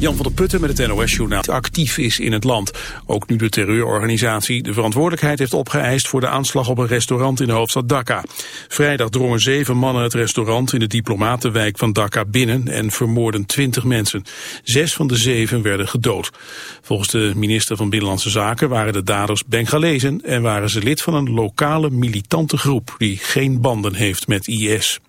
Jan van der Putten met het NOS-journaal actief is in het land. Ook nu de terreurorganisatie de verantwoordelijkheid heeft opgeëist voor de aanslag op een restaurant in de hoofdstad Dhaka. Vrijdag drongen zeven mannen het restaurant in de diplomatenwijk van Dhaka binnen en vermoorden twintig mensen. Zes van de zeven werden gedood. Volgens de minister van Binnenlandse Zaken waren de daders Bengalezen en waren ze lid van een lokale militante groep die geen banden heeft met IS.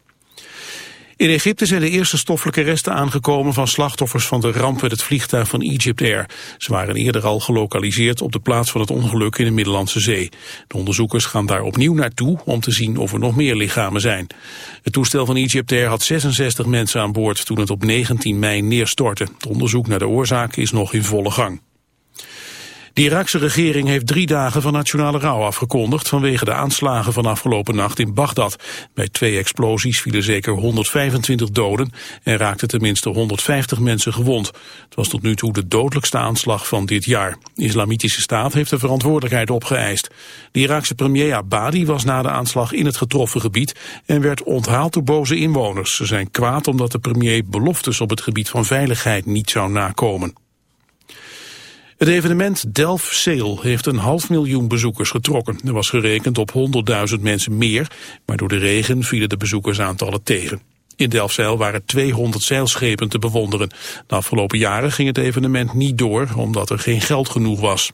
In Egypte zijn de eerste stoffelijke resten aangekomen van slachtoffers van de ramp met het vliegtuig van Egypt Air. Ze waren eerder al gelokaliseerd op de plaats van het ongeluk in de Middellandse Zee. De onderzoekers gaan daar opnieuw naartoe om te zien of er nog meer lichamen zijn. Het toestel van Egypt Air had 66 mensen aan boord toen het op 19 mei neerstortte. Het onderzoek naar de oorzaak is nog in volle gang. De Iraakse regering heeft drie dagen van nationale rouw afgekondigd vanwege de aanslagen van afgelopen nacht in Bagdad. Bij twee explosies vielen zeker 125 doden en raakten tenminste 150 mensen gewond. Het was tot nu toe de dodelijkste aanslag van dit jaar. De Islamitische Staat heeft de verantwoordelijkheid opgeëist. De Iraakse premier Abadi was na de aanslag in het getroffen gebied en werd onthaald door boze inwoners. Ze zijn kwaad omdat de premier beloftes op het gebied van veiligheid niet zou nakomen. Het evenement Delft Sail heeft een half miljoen bezoekers getrokken. Er was gerekend op 100.000 mensen meer, maar door de regen vielen de bezoekersaantallen tegen. In Delfzijl waren 200 zeilschepen te bewonderen. De afgelopen jaren ging het evenement niet door, omdat er geen geld genoeg was.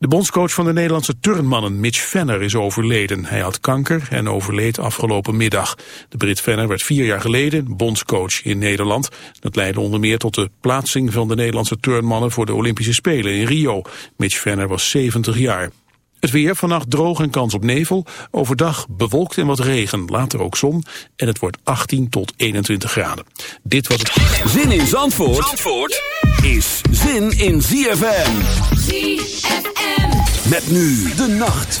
De bondscoach van de Nederlandse turnmannen, Mitch Venner, is overleden. Hij had kanker en overleed afgelopen middag. De Brit Venner werd vier jaar geleden bondscoach in Nederland. Dat leidde onder meer tot de plaatsing van de Nederlandse turnmannen voor de Olympische Spelen in Rio. Mitch Venner was 70 jaar. Het weer, vannacht droog en kans op nevel. Overdag bewolkt en wat regen, later ook zon. En het wordt 18 tot 21 graden. Dit was het... Zin in Zandvoort, Zandvoort is zin in ZFM. ZFM. Met nu de nacht.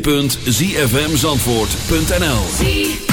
www.zfmzandvoort.nl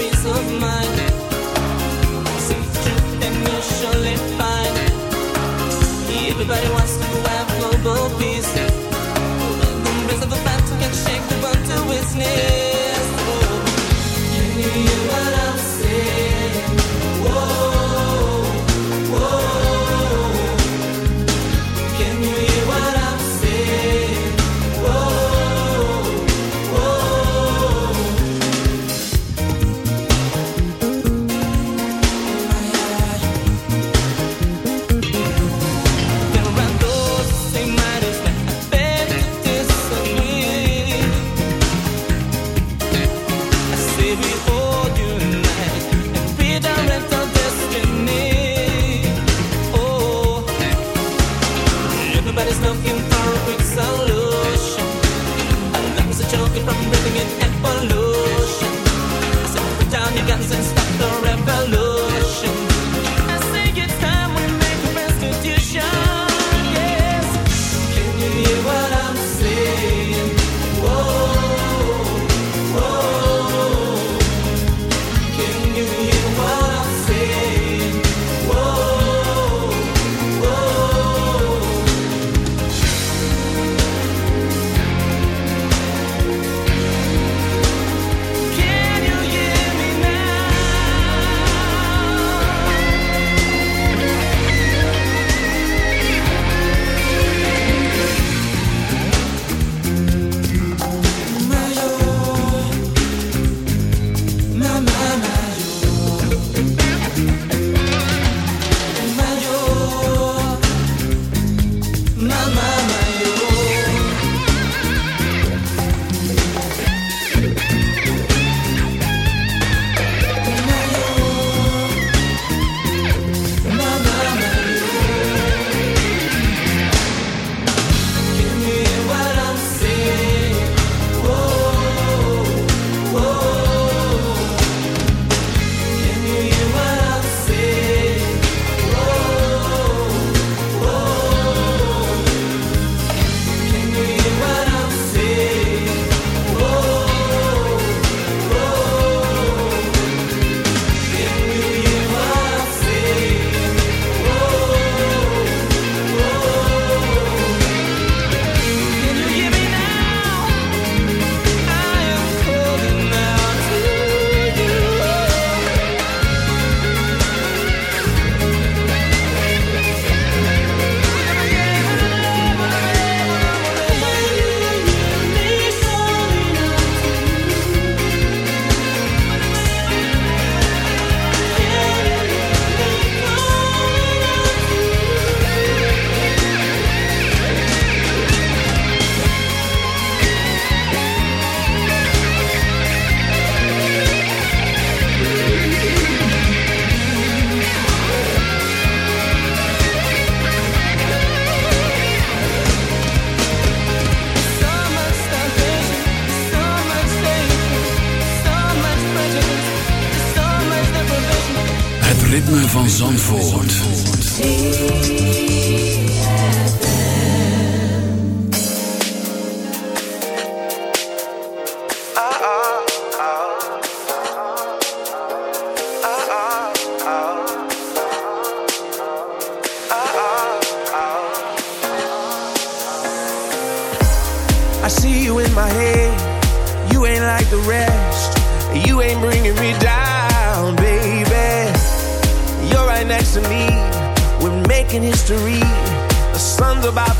peace of mind.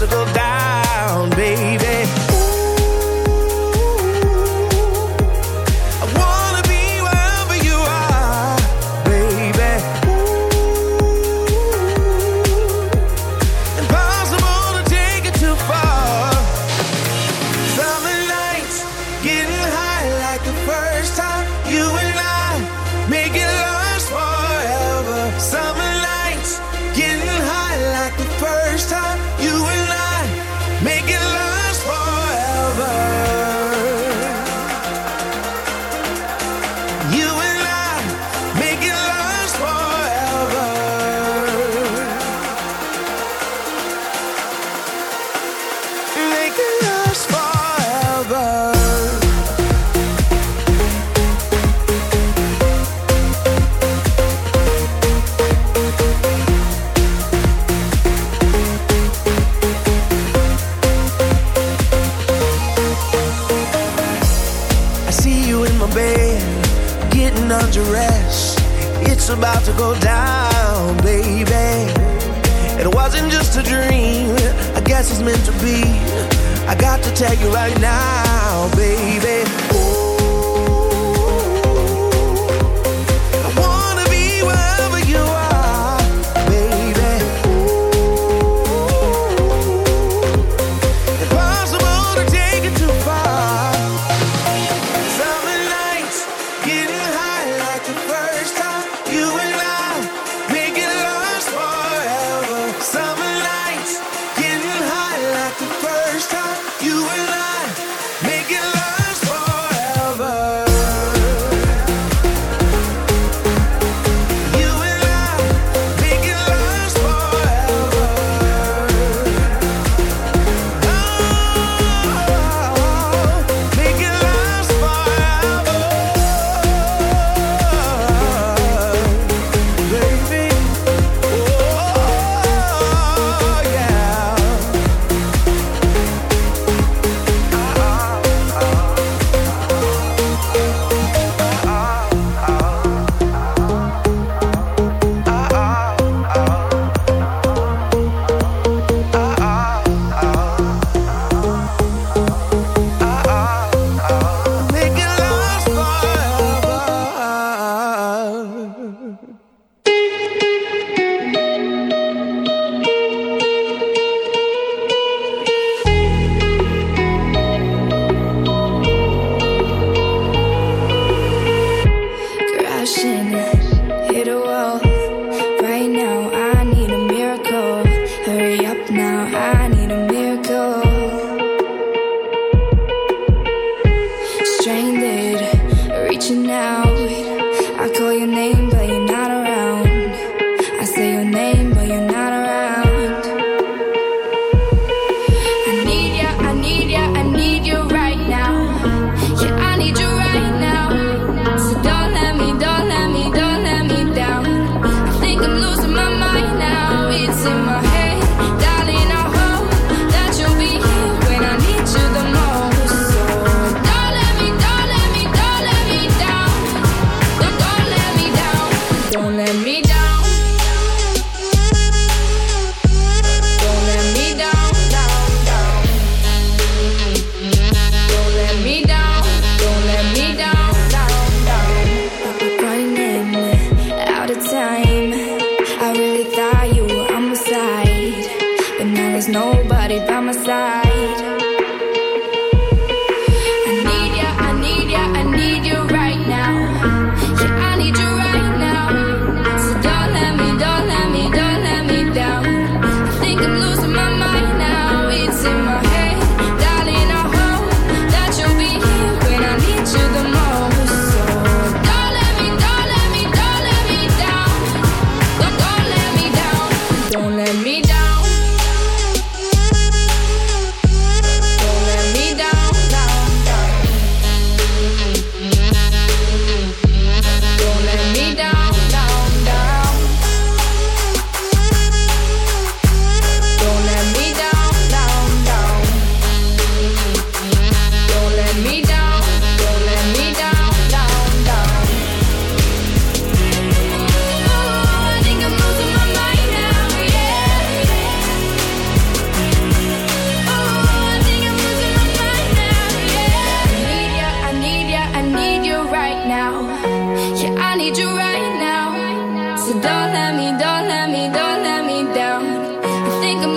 to go down.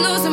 losing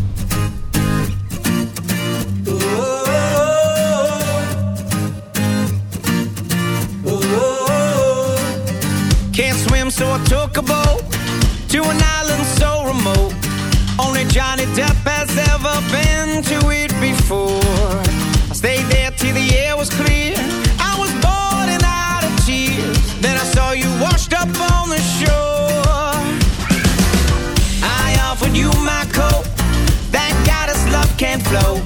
So I took a boat to an island so remote. Only Johnny Depp has ever been to it before. I stayed there till the air was clear. I was boiling out of tears. Then I saw you washed up on the shore. I offered you my coat. Thank God love can't flow.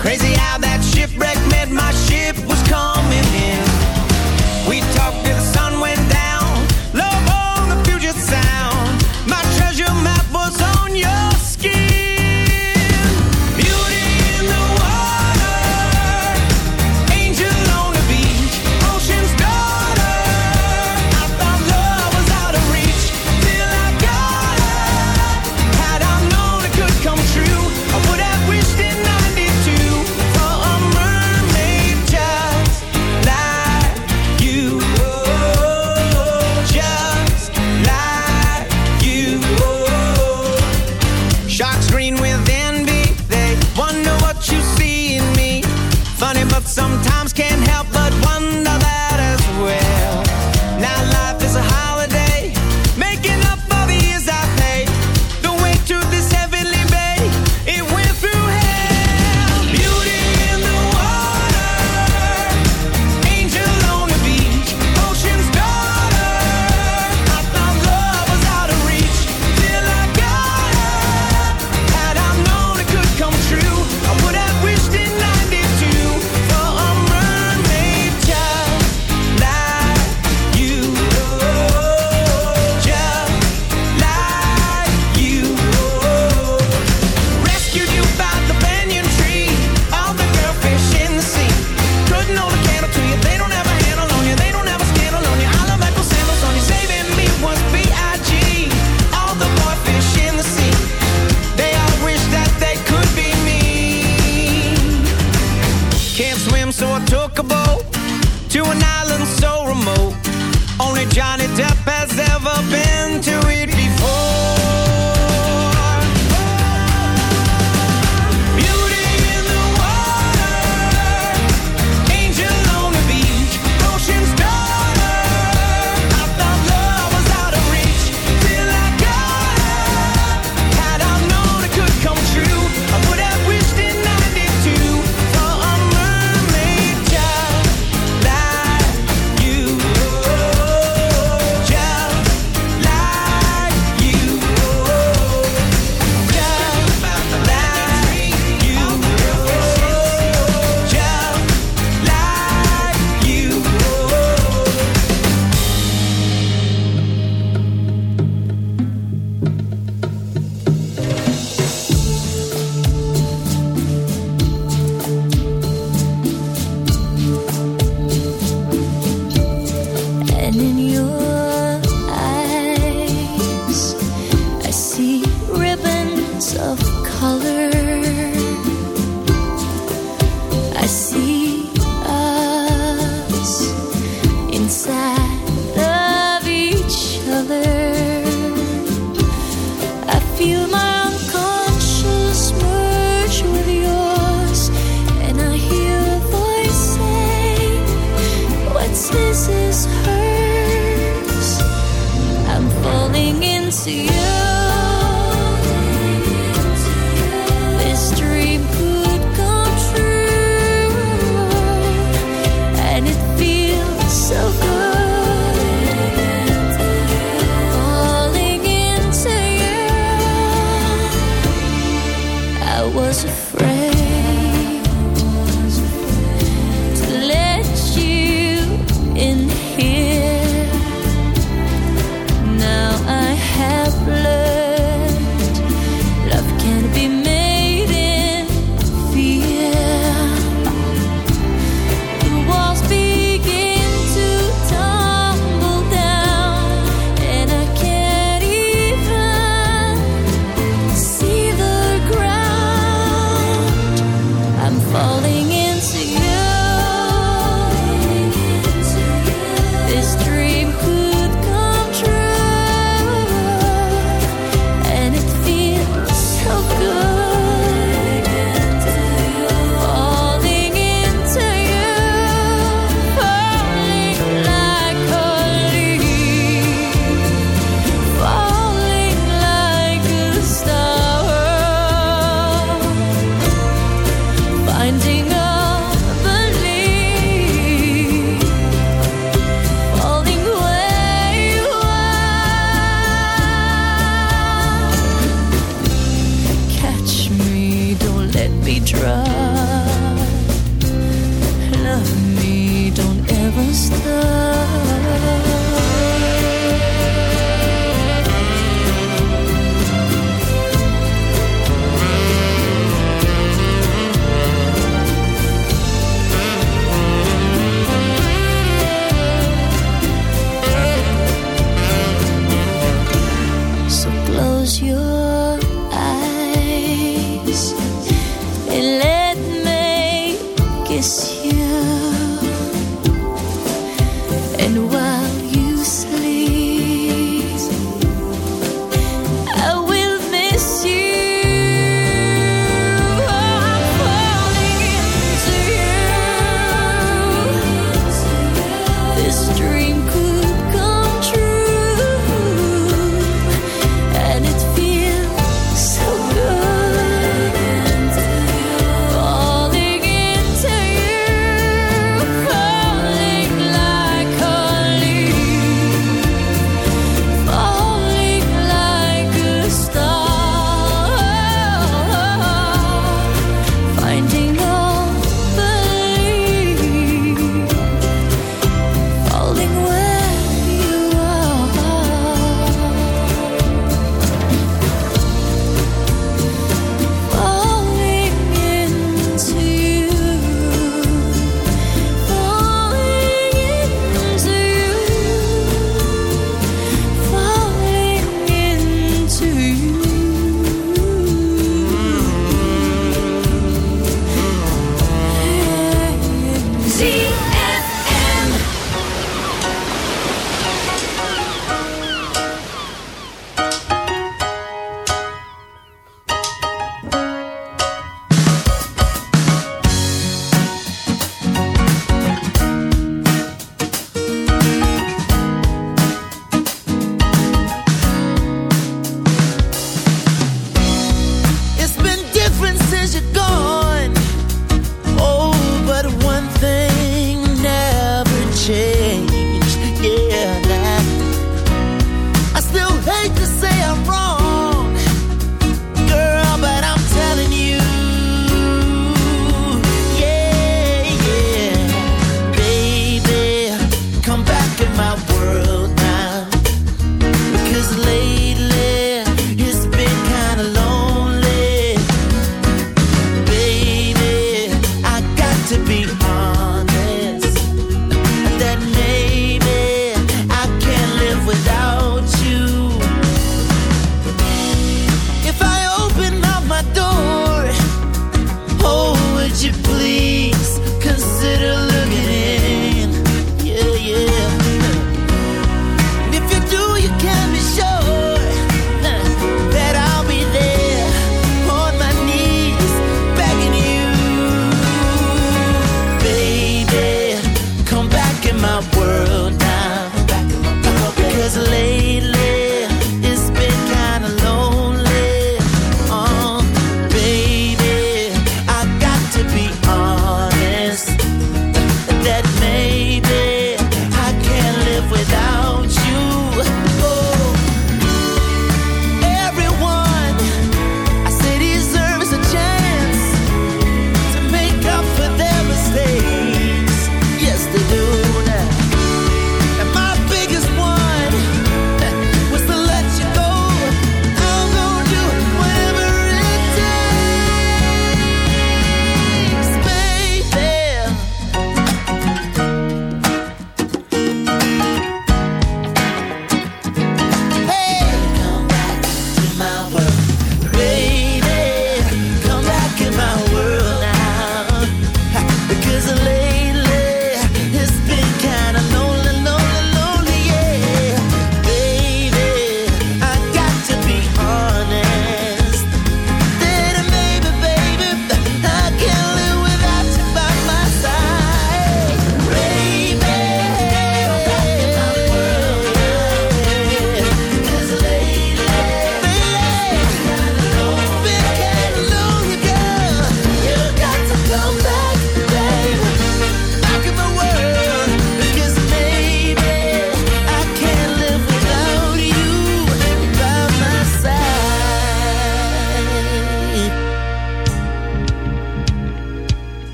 Crazy how that shipwreck made my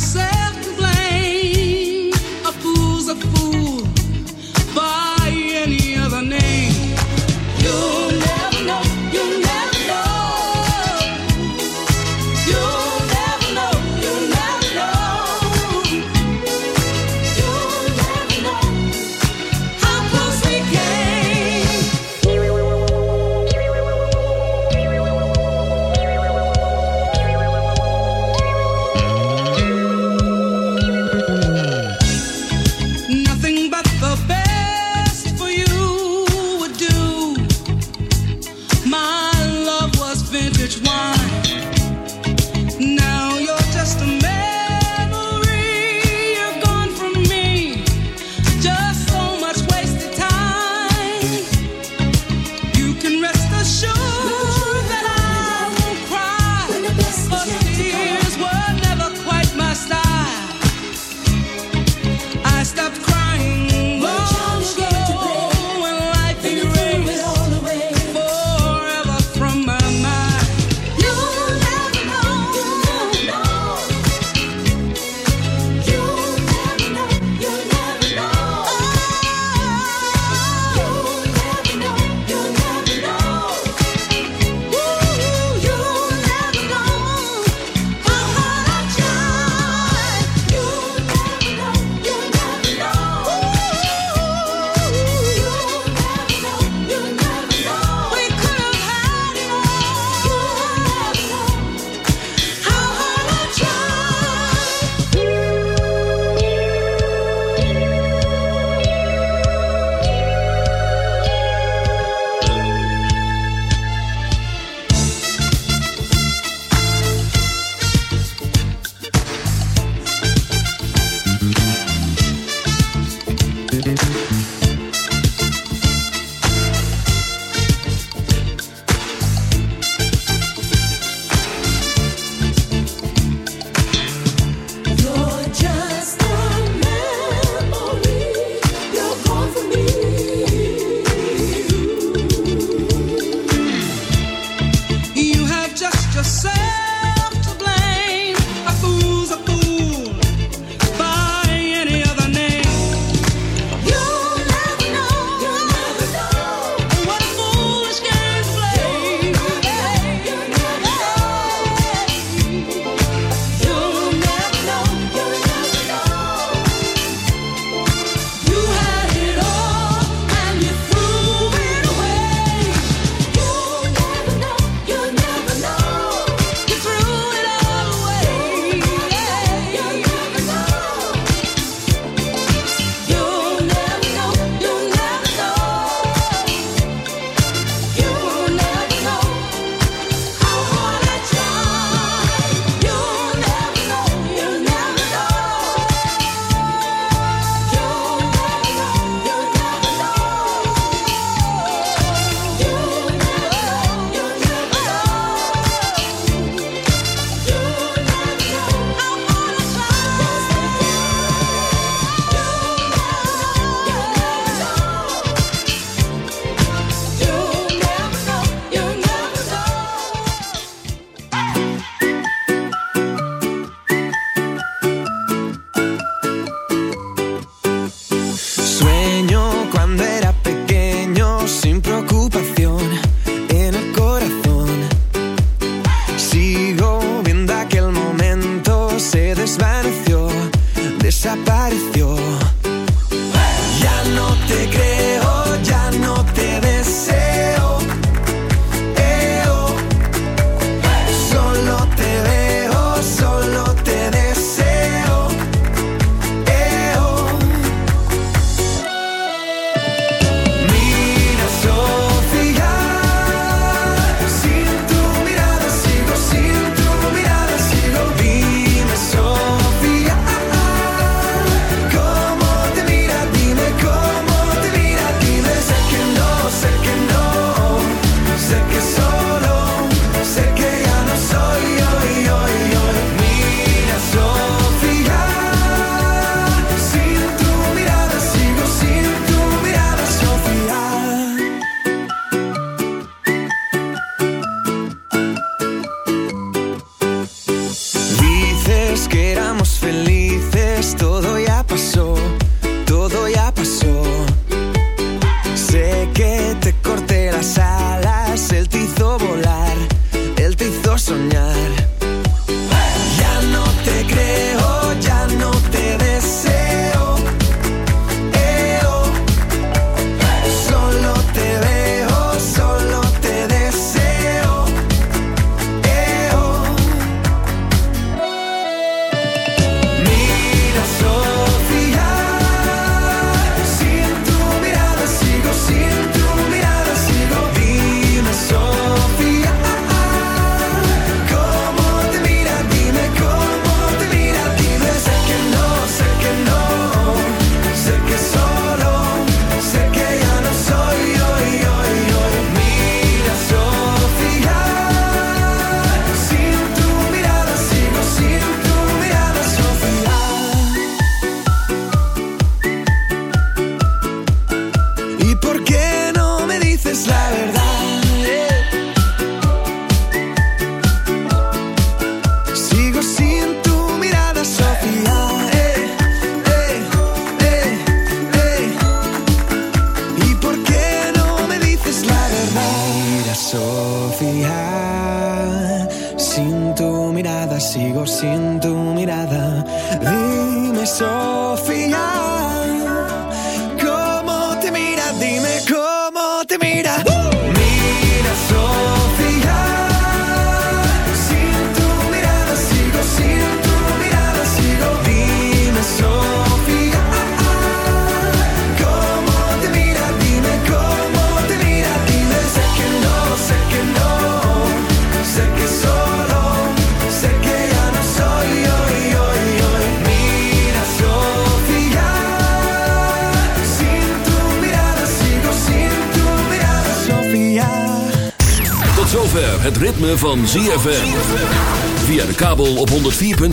say.